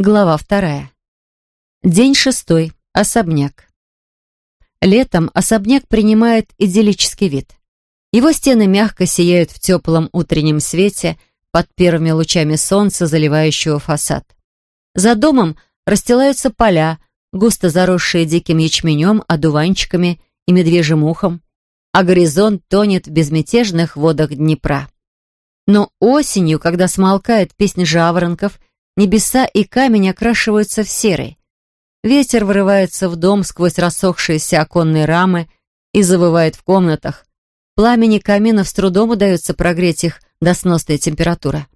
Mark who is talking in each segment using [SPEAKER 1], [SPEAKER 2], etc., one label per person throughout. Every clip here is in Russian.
[SPEAKER 1] Глава вторая. День шестой. Особняк. Летом особняк принимает идиллический вид. Его стены мягко сияют в теплом утреннем свете под первыми лучами солнца, заливающего фасад. За домом расстилаются поля, густо заросшие диким ячменем, одуванчиками и медвежьим ухом, а горизонт тонет в безмятежных водах Днепра. Но осенью, когда смолкает песнь жаворонков Небеса и камень окрашиваются в серый. Ветер вырывается в дом сквозь рассохшиеся оконные рамы и завывает в комнатах. Пламени каминов с трудом удается прогреть их до сносной температуры.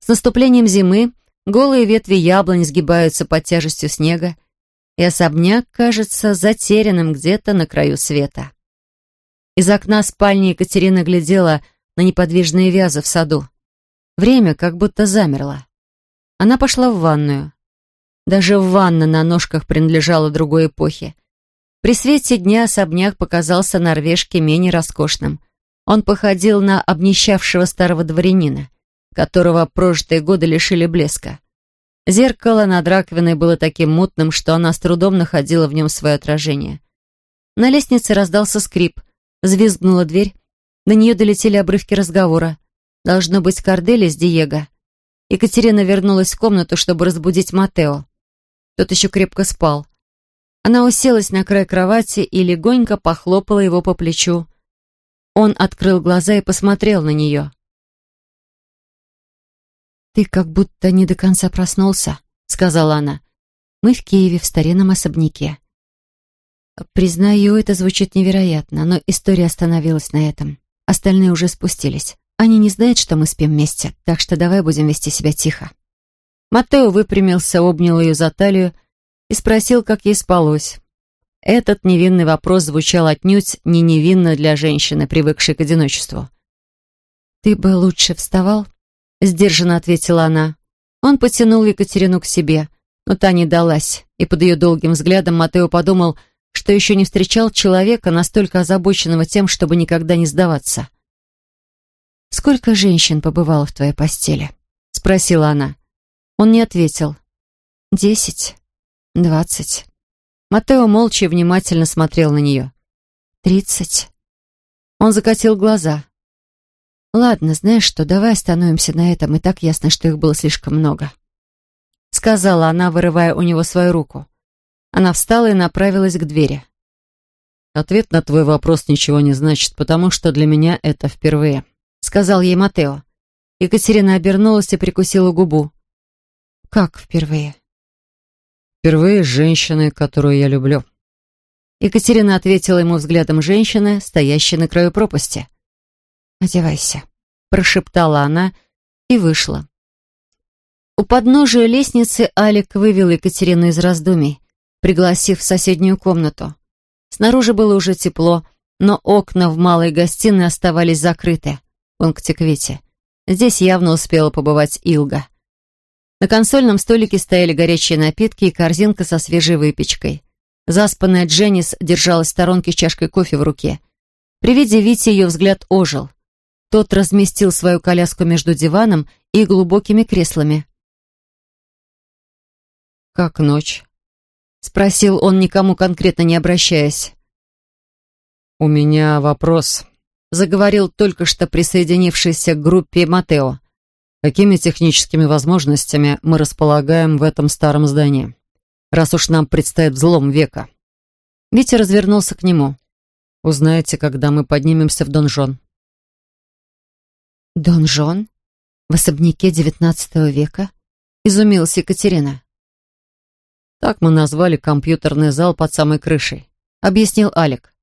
[SPEAKER 1] С наступлением зимы голые ветви яблонь сгибаются под тяжестью снега, и особняк кажется затерянным где-то на краю света. Из окна спальни Екатерина глядела на неподвижные вязы в саду. Время как будто замерло. Она пошла в ванную. Даже ванна на ножках принадлежала другой эпохе. При свете дня особняк показался норвежке менее роскошным. Он походил на обнищавшего старого дворянина, которого прожитые годы лишили блеска. Зеркало над раковиной было таким мутным, что она с трудом находила в нем свое отражение. На лестнице раздался скрип, взвизгнула дверь, до нее долетели обрывки разговора. Должно быть Кордели с Диего. Екатерина вернулась в комнату, чтобы разбудить Матео. Тот еще крепко спал. Она уселась на край кровати и легонько похлопала его по плечу. Он открыл глаза и посмотрел на нее. «Ты как будто не до конца проснулся», — сказала она. «Мы в Киеве, в старинном особняке». Признаю, это звучит невероятно, но история остановилась на этом. Остальные уже спустились. Они не знают, что мы спим вместе, так что давай будем вести себя тихо». Матео выпрямился, обнял ее за талию и спросил, как ей спалось. Этот невинный вопрос звучал отнюдь не невинно для женщины, привыкшей к одиночеству. «Ты бы лучше вставал?» — сдержанно ответила она. Он потянул Екатерину к себе, но та не далась, и под ее долгим взглядом Матео подумал, что еще не встречал человека, настолько озабоченного тем, чтобы никогда не сдаваться. «Сколько женщин побывало в твоей постели?» — спросила она. Он не ответил. «Десять. Двадцать». Матео молча и внимательно смотрел на нее. «Тридцать». Он закатил глаза. «Ладно, знаешь что, давай остановимся на этом, и так ясно, что их было слишком много», — сказала она, вырывая у него свою руку. Она встала и направилась к двери.
[SPEAKER 2] «Ответ на твой вопрос ничего не значит, потому что для меня это впервые», сказал ей Матео. Екатерина обернулась и прикусила губу. «Как впервые?» «Впервые с женщиной, которую я люблю».
[SPEAKER 1] Екатерина ответила ему взглядом женщины, стоящей на краю пропасти.
[SPEAKER 2] «Одевайся», —
[SPEAKER 1] прошептала она и вышла. У подножия лестницы Алик вывел Екатерину из раздумий, пригласив в соседнюю комнату. Снаружи было уже тепло, но окна в малой гостиной оставались закрыты пункте Квити. Здесь явно успела побывать Илга. На консольном столике стояли горячие напитки и корзинка со свежей выпечкой. Заспанная Дженнис держалась в сторонке с чашкой кофе в руке. При виде Вити ее взгляд ожил. Тот разместил свою коляску между диваном и глубокими креслами.
[SPEAKER 2] «Как ночь?»
[SPEAKER 1] — спросил он, никому конкретно не обращаясь.
[SPEAKER 2] «У меня вопрос»,
[SPEAKER 1] заговорил только что присоединившийся к группе Матео.
[SPEAKER 2] Какими техническими возможностями мы располагаем в этом старом здании, раз уж нам предстоит взлом века?
[SPEAKER 1] Витя развернулся к нему.
[SPEAKER 2] Узнаете, когда мы поднимемся в донжон.
[SPEAKER 1] Донжон? В особняке девятнадцатого века? Изумилась Екатерина.
[SPEAKER 2] Так мы назвали компьютерный зал под самой крышей, объяснил Алик.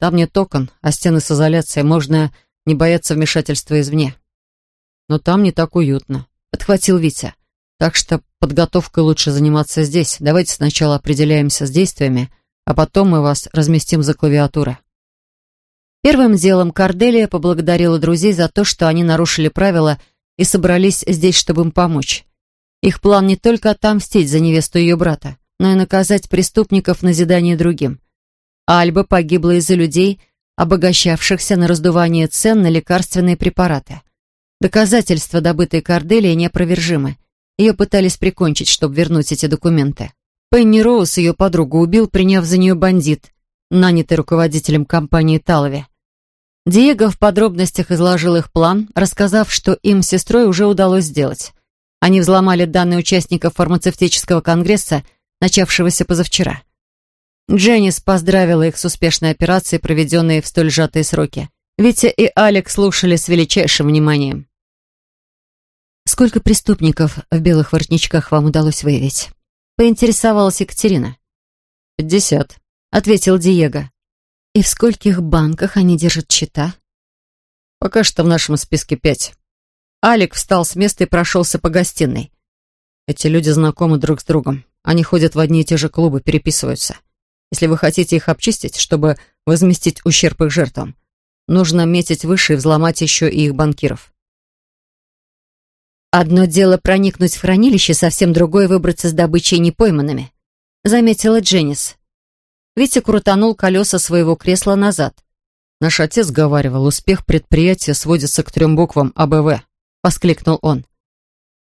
[SPEAKER 2] Там нет окон, а стены с изоляцией, можно не бояться вмешательства извне. Но там не так уютно, подхватил Витя. Так что подготовкой лучше заниматься здесь. Давайте сначала определяемся с действиями, а потом мы вас разместим за клавиатурой.
[SPEAKER 1] Первым делом Корделия поблагодарила друзей за то, что они нарушили правила и собрались здесь, чтобы им помочь. Их план не только отомстить за невесту ее брата, но и наказать преступников на назидание другим. Альба погибла из-за людей, обогащавшихся на раздувание цен на лекарственные препараты. Доказательства, добытые Корделией, неопровержимы. Ее пытались прикончить, чтобы вернуть эти документы. Пенни Роуз, ее подругу, убил, приняв за нее бандит, нанятый руководителем компании Талови. Диего в подробностях изложил их план, рассказав, что им с сестрой уже удалось сделать. Они взломали данные участников фармацевтического конгресса, начавшегося позавчера. Дженнис поздравила их с успешной операцией, проведенной в столь сжатые сроки. Витя и Алекс слушали с величайшим вниманием. «Сколько преступников в белых воротничках вам удалось выявить?» Поинтересовалась Екатерина.
[SPEAKER 2] «Пятьдесят», —
[SPEAKER 1] ответил Диего. «И в скольких банках они держат счета?»
[SPEAKER 2] «Пока что в нашем списке пять».
[SPEAKER 1] Алик встал с места и прошелся по гостиной.
[SPEAKER 2] «Эти люди знакомы друг с другом. Они ходят в одни и те же клубы, переписываются. Если вы хотите их обчистить, чтобы возместить ущерб их жертвам, нужно метить выше и взломать еще и их банкиров».
[SPEAKER 1] «Одно дело проникнуть в хранилище, совсем другое выбраться с добычей непойманными», — заметила Дженнис. Витя крутанул колеса своего кресла назад.
[SPEAKER 2] «Наш отец говаривал, успех предприятия сводится к трем буквам АБВ», — воскликнул он.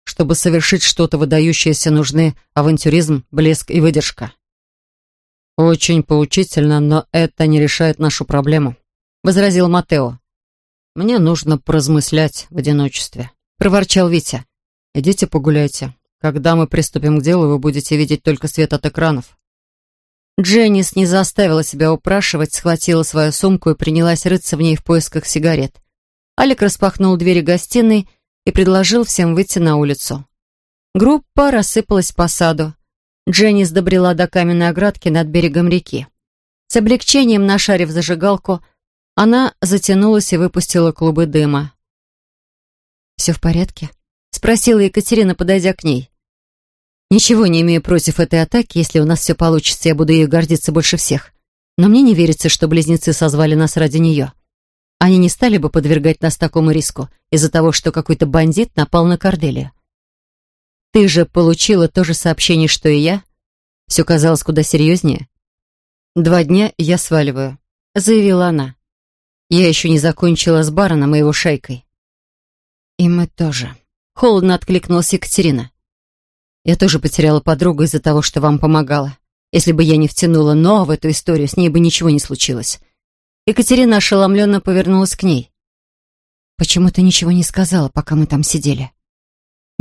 [SPEAKER 2] «Чтобы совершить что-то выдающееся, нужны авантюризм, блеск и выдержка». «Очень поучительно, но это не решает нашу проблему», — возразил Матео. «Мне нужно поразмыслять в одиночестве» проворчал Витя. «Идите погуляйте. Когда мы приступим к делу, вы будете видеть только свет от экранов».
[SPEAKER 1] Дженнис не заставила себя упрашивать, схватила свою сумку и принялась рыться в ней в поисках сигарет. Алик распахнул двери гостиной и предложил всем выйти на улицу. Группа рассыпалась по саду. Дженнис добрела до каменной оградки над берегом реки. С облегчением нашарив зажигалку, она затянулась и выпустила клубы дыма. «Все в порядке?» — спросила Екатерина, подойдя к ней. «Ничего не имею против этой атаки, если у нас все получится, я буду ее гордиться больше всех. Но мне не верится, что близнецы созвали нас ради нее. Они не стали бы подвергать нас такому риску из-за того, что какой-то бандит напал на Корделию. Ты же получила то же сообщение, что и я. Все казалось куда серьезнее. Два дня я сваливаю», — заявила она. «Я еще не закончила с бароном и его шайкой. «И мы тоже», — холодно откликнулась Екатерина. «Я тоже потеряла подругу из-за того, что вам помогала. Если бы я не втянула но в эту историю, с ней бы ничего не случилось». Екатерина ошеломленно повернулась к ней. «Почему ты ничего не сказала, пока мы там сидели?»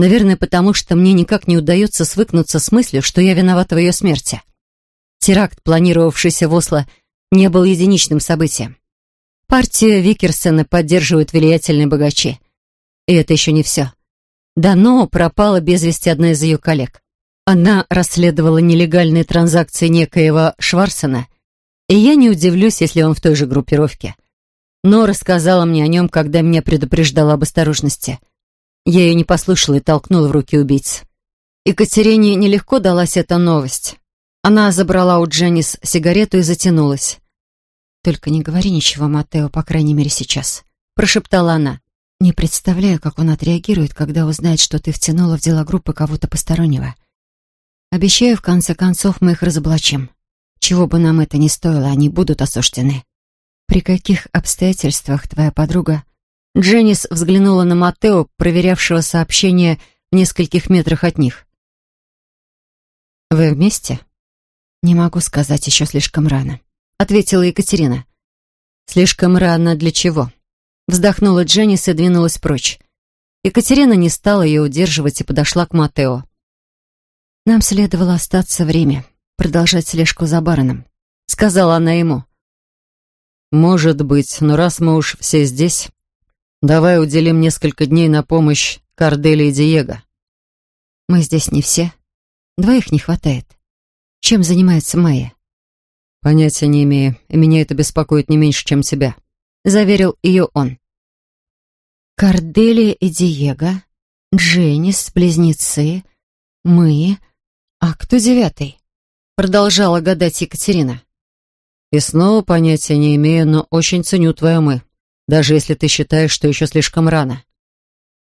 [SPEAKER 1] «Наверное, потому что мне никак не удается свыкнуться с мыслью, что я виновата в ее смерти. Теракт, планировавшийся в Осло, не был единичным событием. Партию Викерсона поддерживают влиятельные богачи. И это еще не все. Дано пропала без вести одна из ее коллег. Она расследовала нелегальные транзакции некоего Шварсона, и я не удивлюсь, если он в той же группировке. Но рассказала мне о нем, когда меня предупреждала об осторожности. Я ее не послушала и толкнула в руки убийц. Екатерине нелегко далась эта новость. Она забрала у Дженнис сигарету и затянулась. «Только не говори ничего, Матео, по крайней мере, сейчас», — прошептала она. Не представляю, как он отреагирует, когда узнает, что ты втянула в дела группы кого-то постороннего. Обещаю, в конце концов, мы их разоблачим. Чего бы нам это ни стоило, они будут осуждены. При каких обстоятельствах твоя подруга... Дженнис взглянула на Матео, проверявшего сообщение в нескольких метрах от них. «Вы вместе?» «Не могу сказать, еще слишком рано», — ответила Екатерина. «Слишком рано для чего?» Вздохнула Дженнис и двинулась прочь. Екатерина не стала ее удерживать и подошла к Матео. «Нам следовало остаться в Риме, продолжать слежку за бароном», — сказала она ему.
[SPEAKER 2] «Может быть, но раз мы уж все здесь, давай уделим несколько дней на помощь Кардели и Диего».
[SPEAKER 1] «Мы здесь не все. Двоих не хватает. Чем занимается Майя?»
[SPEAKER 2] «Понятия не имею, и меня это беспокоит не меньше, чем тебя», — заверил ее он.
[SPEAKER 1] Корделия и Диего, Дженнис, близнецы, мы. А кто девятый? Продолжала гадать Екатерина.
[SPEAKER 2] И снова понятия не имею, но очень ценю твое «мы», даже если ты считаешь, что еще слишком рано.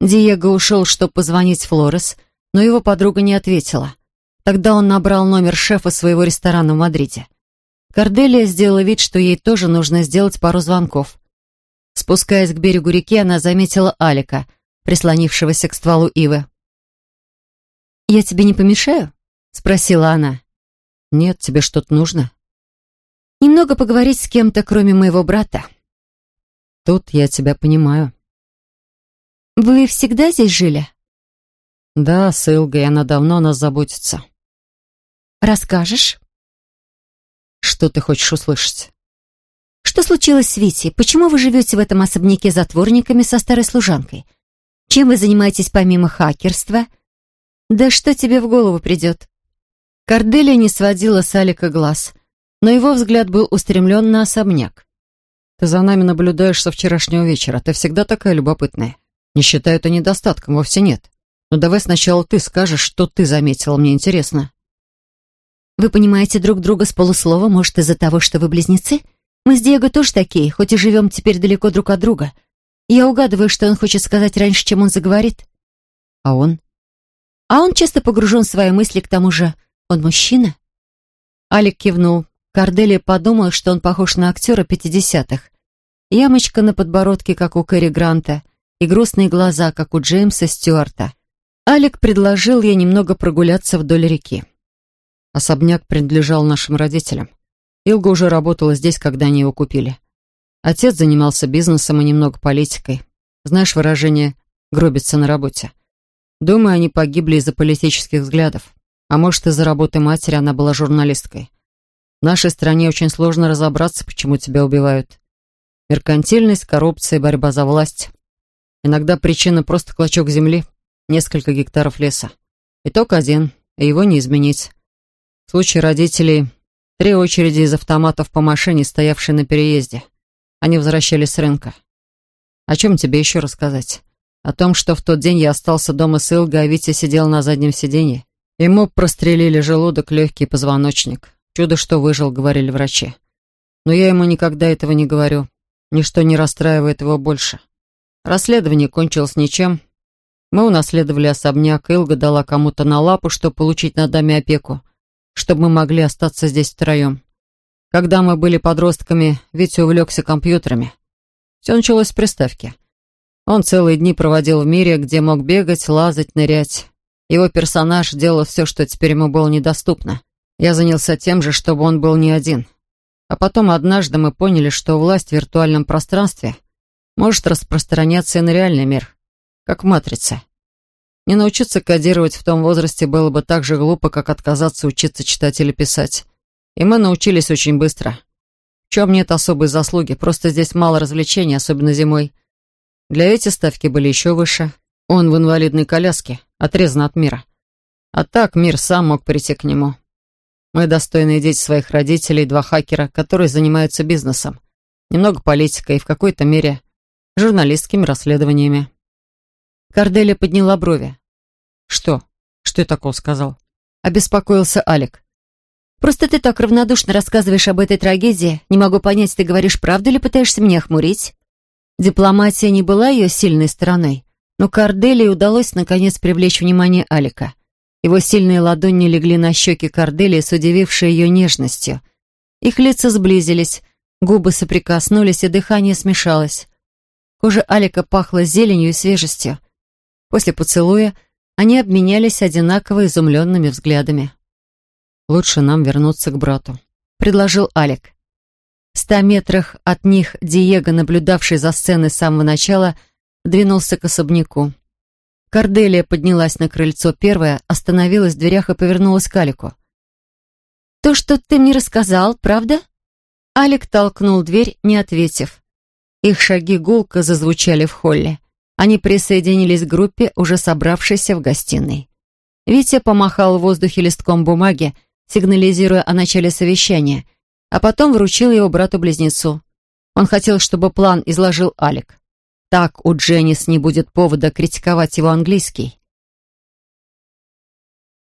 [SPEAKER 1] Диего ушел, чтобы позвонить Флорес, но его подруга не ответила. Тогда он набрал номер шефа своего ресторана в Мадриде. Корделия сделала вид, что ей тоже нужно сделать пару звонков. Спускаясь к берегу реки, она заметила Алика, прислонившегося к стволу ивы. «Я тебе не помешаю?» — спросила она.
[SPEAKER 2] «Нет, тебе что-то нужно?»
[SPEAKER 1] «Немного поговорить с кем-то, кроме моего брата».
[SPEAKER 2] «Тут я тебя понимаю».
[SPEAKER 1] «Вы всегда здесь жили?»
[SPEAKER 2] «Да, с Илгой, она давно о нас заботится».
[SPEAKER 1] «Расскажешь?»
[SPEAKER 2] «Что ты хочешь услышать?»
[SPEAKER 1] «Что случилось с Витей? Почему вы живете в этом особняке затворниками со старой служанкой? Чем вы занимаетесь помимо хакерства? Да что тебе в голову придет?»
[SPEAKER 2] Корделия не сводила с Алика глаз, но его взгляд был устремлен на особняк. «Ты за нами наблюдаешь со вчерашнего вечера. Ты всегда такая любопытная. Не считаю это недостатком, вовсе нет. Но давай сначала ты скажешь, что ты заметила, мне интересно».
[SPEAKER 1] «Вы понимаете друг друга с полуслова, может, из-за того, что вы близнецы? Мы с Диего тоже такие, хоть и живем теперь далеко друг от друга. Я угадываю, что он хочет сказать раньше, чем он заговорит».
[SPEAKER 2] «А он?»
[SPEAKER 1] «А он часто погружен в свои мысли, к тому же он мужчина?»
[SPEAKER 2] Алик кивнул. Корделия подумала, что он похож на актера пятидесятых. Ямочка на подбородке, как у Кэрри Гранта, и грустные глаза, как у Джеймса Стюарта. Алик предложил ей немного прогуляться вдоль реки. Особняк принадлежал нашим родителям. Илга уже работала здесь, когда они его купили. Отец занимался бизнесом и немного политикой. Знаешь выражение «гробится на работе». Думаю, они погибли из-за политических взглядов. А может, из-за работы матери она была журналисткой. В нашей стране очень сложно разобраться, почему тебя убивают. Меркантильность, коррупция, борьба за власть. Иногда причина просто клочок земли, несколько гектаров леса. Итог один, и его не изменить. В случае родителей три очереди из автоматов по машине, стоявшие на переезде. Они возвращались с рынка. О чем тебе еще рассказать? О том, что в тот день я остался дома с Илгой, а Витя сидел на заднем сиденье. Ему прострелили желудок, легкий позвоночник. Чудо, что выжил, говорили врачи. Но я ему никогда этого не говорю. Ничто не расстраивает его больше. Расследование кончилось ничем. Мы унаследовали особняк, Илга дала кому-то на лапу, чтобы получить над нами опеку, чтобы мы могли остаться здесь втроем. Когда мы были подростками, Витя увлекся компьютерами. Все началось с приставки. Он целые дни проводил в мире, где мог бегать, лазать, нырять. Его персонаж делал все, что теперь ему было недоступно. Я занялся тем же, чтобы он был не один. А потом однажды мы поняли, что власть в виртуальном пространстве может распространяться и на реальный мир, как в «Матрице». Не научиться кодировать в том возрасте было бы так же глупо, как отказаться учиться читать или писать. И мы научились очень быстро. В чем нет особой заслуги, просто здесь мало развлечений, особенно зимой. Для эти ставки были еще выше. Он в инвалидной коляске, отрезан от мира. А так мир сам мог прийти к нему. Мы достойные дети своих родителей, два хакера, которые занимаются бизнесом. Немного политикой и в какой-то мере журналистскими расследованиями. Корделия подняла брови. «Что? Что я такого сказал?» Обеспокоился Алик.
[SPEAKER 1] «Просто ты так равнодушно рассказываешь об этой трагедии. Не могу понять, ты говоришь правду или пытаешься меня хмурить?» Дипломатия не была ее сильной стороной, но Корделии удалось наконец привлечь внимание Алика. Его сильные ладони легли на щеки Корделии с удивившей ее нежностью. Их лица сблизились, губы соприкоснулись, и дыхание смешалось. Кожа Алика пахла зеленью и свежестью. После поцелуя они обменялись одинаково изумленными взглядами.
[SPEAKER 2] «Лучше нам вернуться к брату», —
[SPEAKER 1] предложил Алик. В ста метрах от них Диего, наблюдавший за сценой с самого начала, двинулся к особняку. Корделия поднялась на крыльцо первая, остановилась в дверях и повернулась к Алику. «То, что ты мне рассказал, правда?» Алик толкнул дверь, не ответив. Их шаги гулко зазвучали в холле. Они присоединились к группе, уже собравшейся в гостиной. Витя помахал в воздухе листком бумаги, сигнализируя о начале совещания, а потом вручил его брату-близнецу. Он хотел, чтобы план изложил Алик. Так у Дженнис не будет повода критиковать его английский.